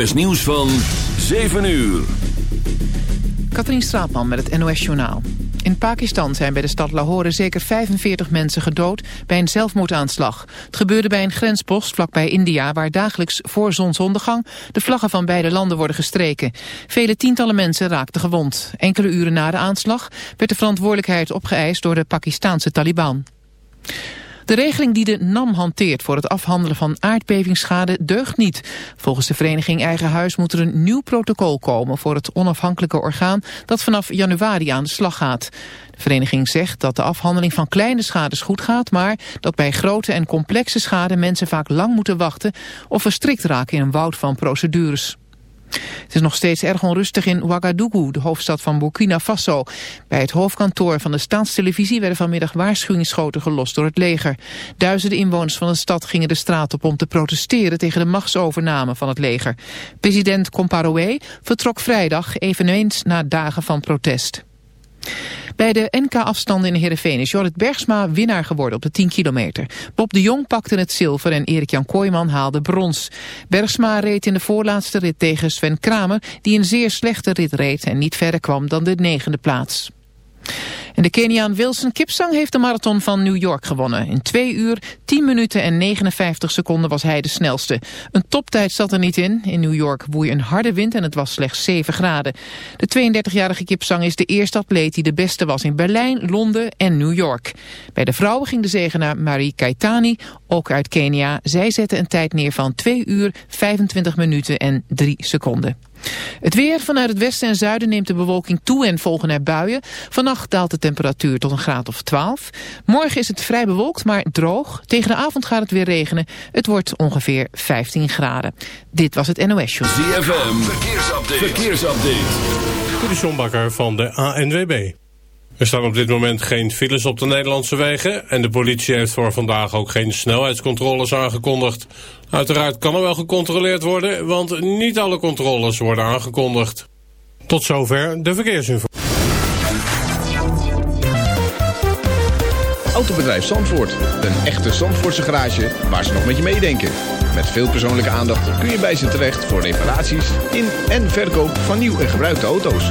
NOS Nieuws van 7 uur. Katrien Straatman met het NOS Journaal. In Pakistan zijn bij de stad Lahore zeker 45 mensen gedood bij een zelfmoordaanslag. Het gebeurde bij een grenspost vlakbij India waar dagelijks voor zonsondergang de vlaggen van beide landen worden gestreken. Vele tientallen mensen raakten gewond. Enkele uren na de aanslag werd de verantwoordelijkheid opgeëist door de Pakistanse Taliban. De regeling die de NAM hanteert voor het afhandelen van aardbevingsschade deugt niet. Volgens de vereniging Eigen Huis moet er een nieuw protocol komen voor het onafhankelijke orgaan dat vanaf januari aan de slag gaat. De vereniging zegt dat de afhandeling van kleine schades goed gaat, maar dat bij grote en complexe schade mensen vaak lang moeten wachten of verstrikt raken in een woud van procedures. Het is nog steeds erg onrustig in Ouagadougou, de hoofdstad van Burkina Faso. Bij het hoofdkantoor van de staatstelevisie werden vanmiddag waarschuwingsschoten gelost door het leger. Duizenden inwoners van de stad gingen de straat op om te protesteren tegen de machtsovername van het leger. President Compaoré vertrok vrijdag eveneens na dagen van protest. Bij de NK-afstanden in Heerenveen is Jorrit Bergsma winnaar geworden op de 10 kilometer. Bob de Jong pakte het zilver en Erik-Jan Kooijman haalde brons. Bergsma reed in de voorlaatste rit tegen Sven Kramer, die een zeer slechte rit reed en niet verder kwam dan de negende plaats. De Keniaan Wilson Kipsang heeft de marathon van New York gewonnen. In 2 uur, 10 minuten en 59 seconden was hij de snelste. Een toptijd zat er niet in. In New York woei een harde wind en het was slechts 7 graden. De 32-jarige Kipsang is de eerste atleet die de beste was in Berlijn, Londen en New York. Bij de vrouwen ging de zegen naar Marie Kaitani, ook uit Kenia. Zij zette een tijd neer van 2 uur, 25 minuten en 3 seconden. Het weer vanuit het westen en zuiden neemt de bewolking toe en volgen er buien. Vannacht daalt de temperatuur tot een graad of 12. Morgen is het vrij bewolkt, maar droog. Tegen de avond gaat het weer regenen. Het wordt ongeveer 15 graden. Dit was het NOS Show. ZFM, verkeersupdate. verkeersupdate. De van de ANWB. Er staan op dit moment geen files op de Nederlandse wegen... en de politie heeft voor vandaag ook geen snelheidscontroles aangekondigd. Uiteraard kan er wel gecontroleerd worden... want niet alle controles worden aangekondigd. Tot zover de verkeersinformatie. Autobedrijf Zandvoort. Een echte Zandvoortse garage waar ze nog met je meedenken. Met veel persoonlijke aandacht kun je bij ze terecht... voor reparaties in en verkoop van nieuw en gebruikte auto's.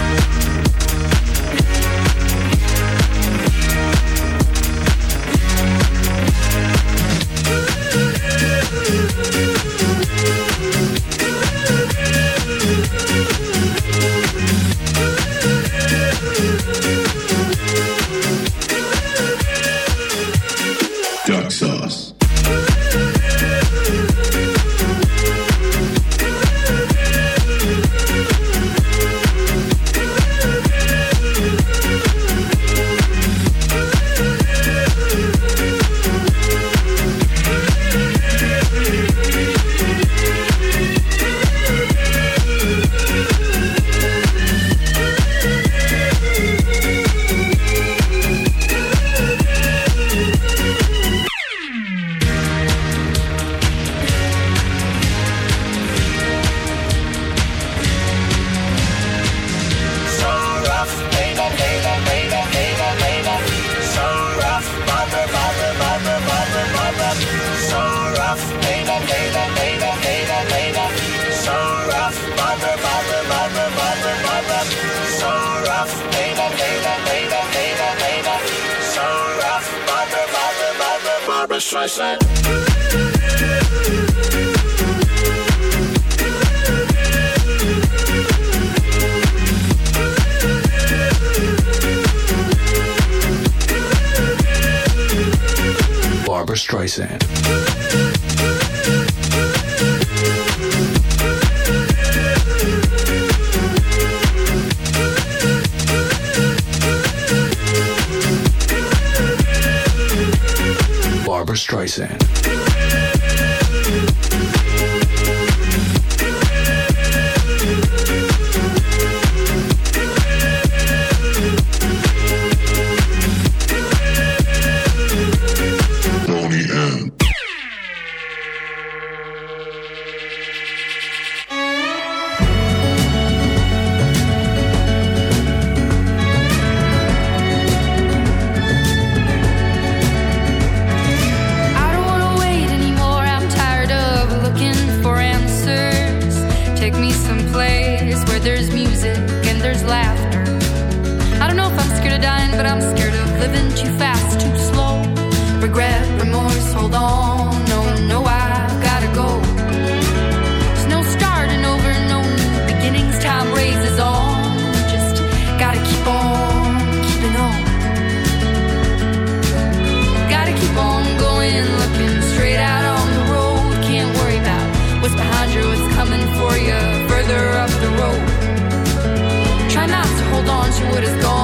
So rough. So rough, Barbara Streisand. Barbara Streisand. Streisand. but it's gone.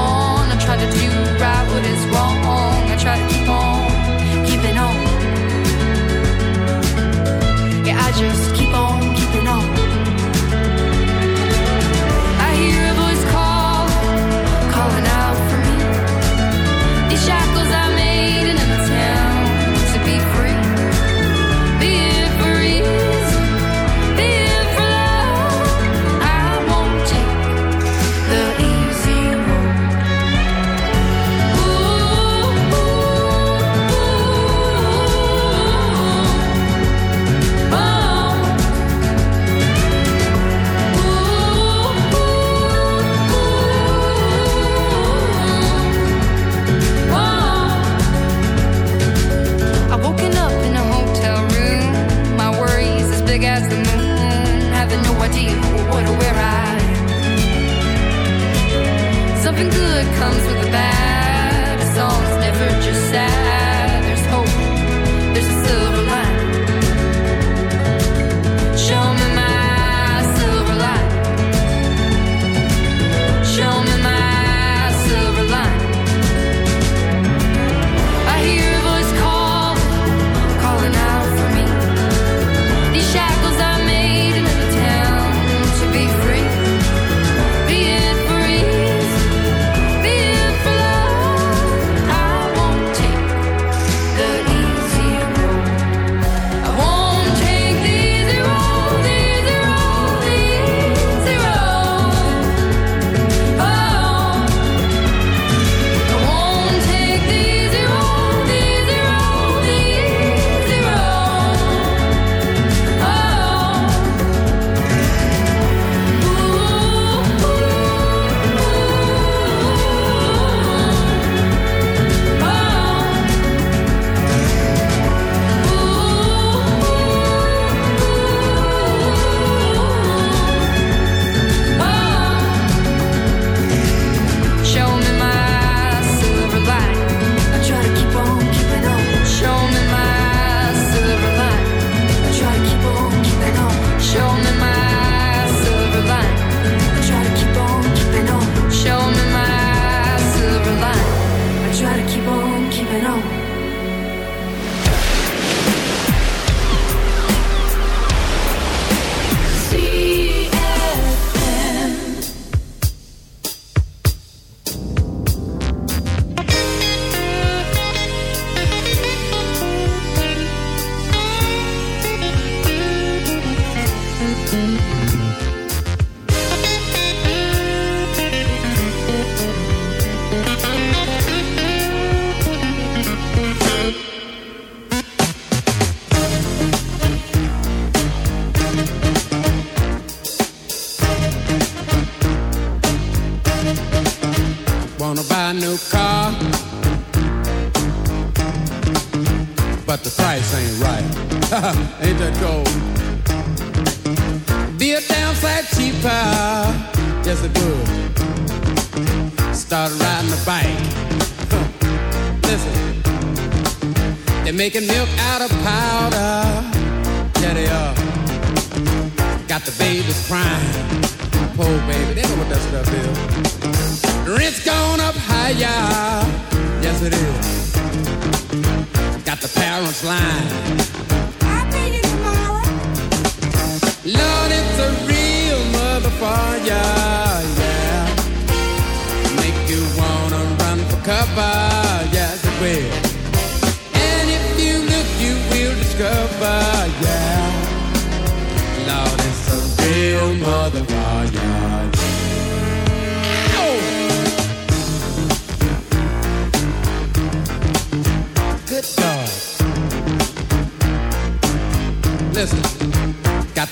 Rent's gone up higher. Yes, it is. Got the parents' line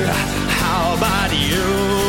how about you?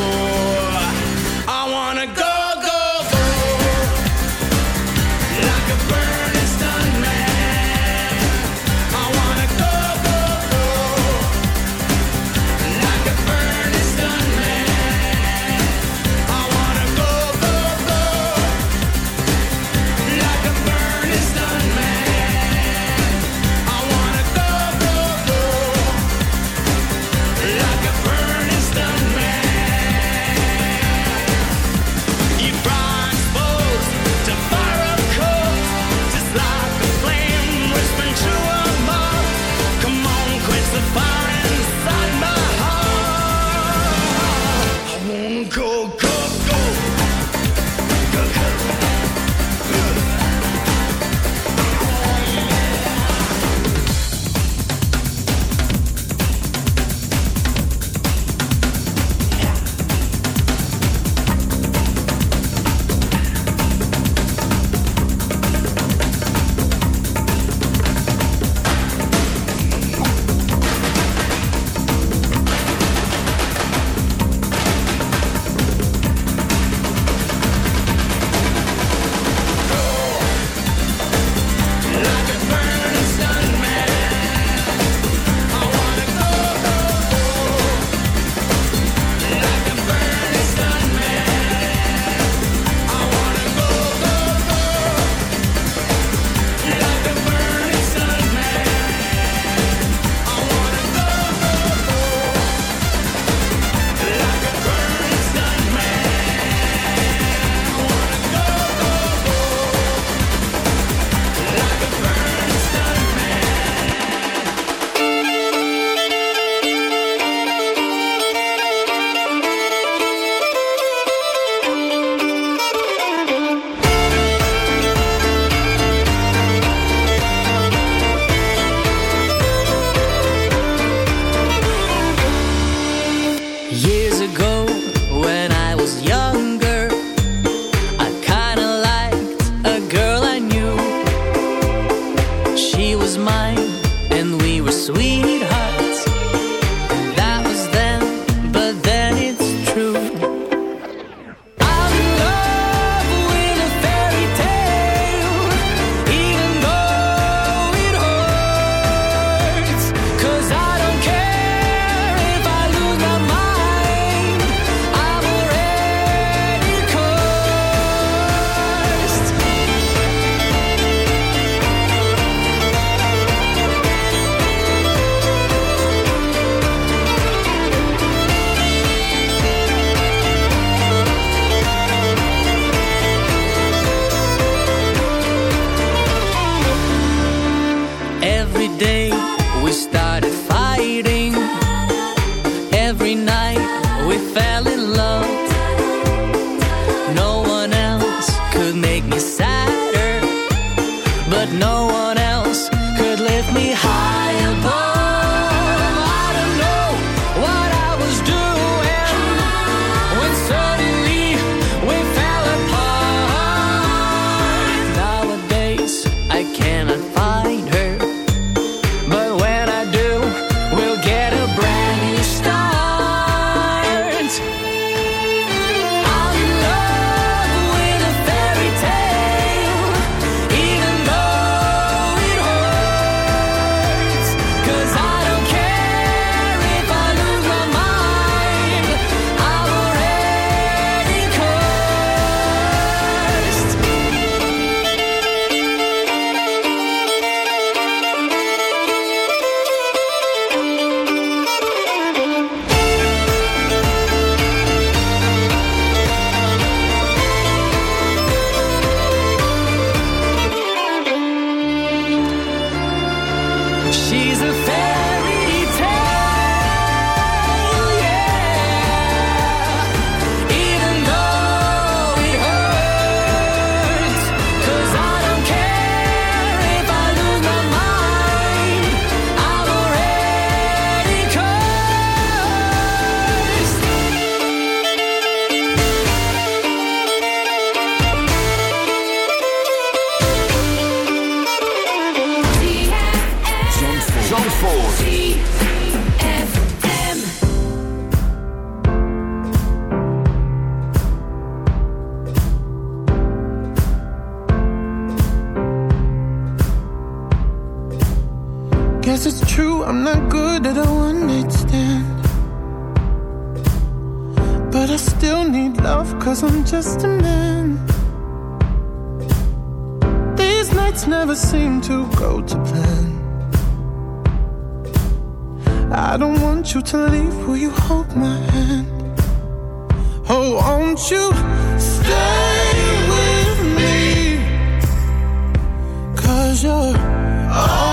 pleasure. Oh.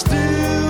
still